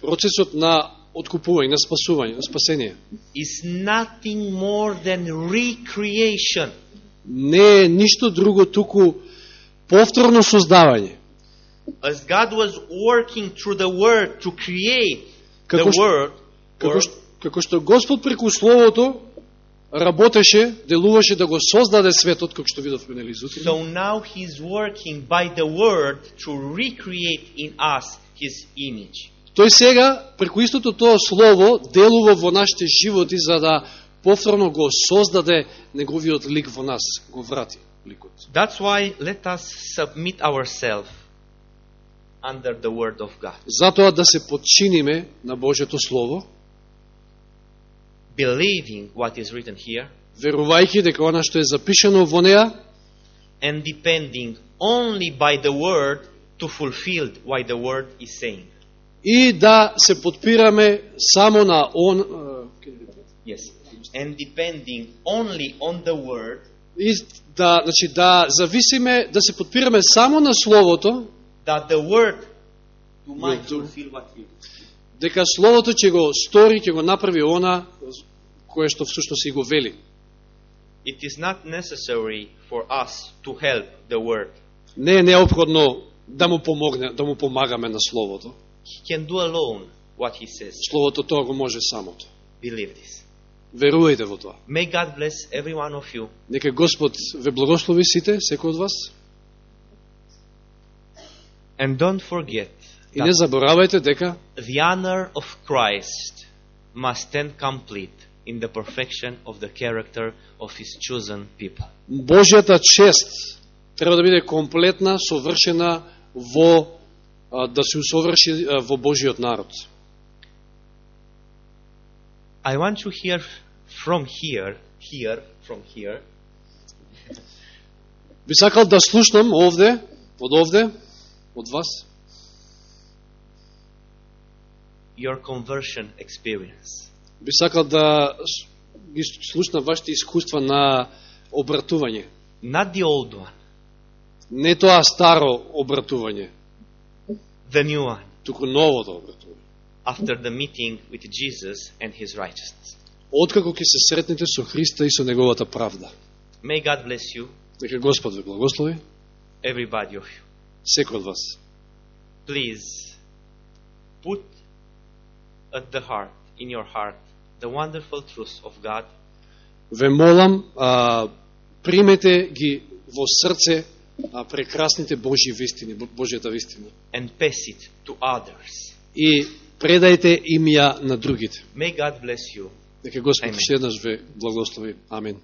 Процесот на откупување, на спасување, на спасение is nothing more than recreation. не е ништо друго туку повторно создавање. As God was working through the Word to create the Word, Како што, како што Господ преку Словото работеше, делуваше да го создаде светот, како што видовме нели зутре. so now He's working by the Word to recreate in us His image. Тој сега, преку истото тоа Слово, делува во нашите животи за да повторно го создаде неговиот лик во нас, го врати ликот. That's why let us submit ourselves under the word of God, Затоа да се подчиниме на Божјето Слово, believing what is written here верувајќи дека она што е запишано во неа, and depending only by the word to fulfill what the word is saying. и да се подпираме само на он Yes. And depending only on the word и да значи да зависиме да се подпираме само на словото that the word to might do. fulfill what will. дека словото ќе го стори ќе го направи она кое што всушност и го вели It is not necessary for us to help the word. не е необходно да му помогне да му помагаме на словото He can do alone what he says. словото тоа го може самото Believe this. верувајте во тоа May God bless every one of you. нека Господ ве благослови сите секој од вас And don't forget и не заборавајте дека the honor of Christ must stand complete in the perfection of the character of his chosen people. Божјата чест треба да биде комплетна, совршена во да се усоврши во Божиот народ. I want to hear from here, here, from here, Би сакал да слушнам овде, од овде, од вас, your conversion experience. би сакал да ги слушнам вашите искуства на обратување. Not the old one, Не тоа старо обратување, the new one, туку новото обратување. after the meeting with Jesus and his righteousness. Откако ќе се сретнете со Христа и со неговата правда. May God bless you, Нека Господ ве благослови, everybody of you. секој од вас. Please put at the heart, in your heart, the wonderful truths of God Ве молам, а, примете ги во срце а, прекрасните Божји вистини, Бо- Божјата вистина. and pass it to others. И предајте им ја на другите. May God bless you. Нека Господ Амен. ще еднаш ве благослови. Амин.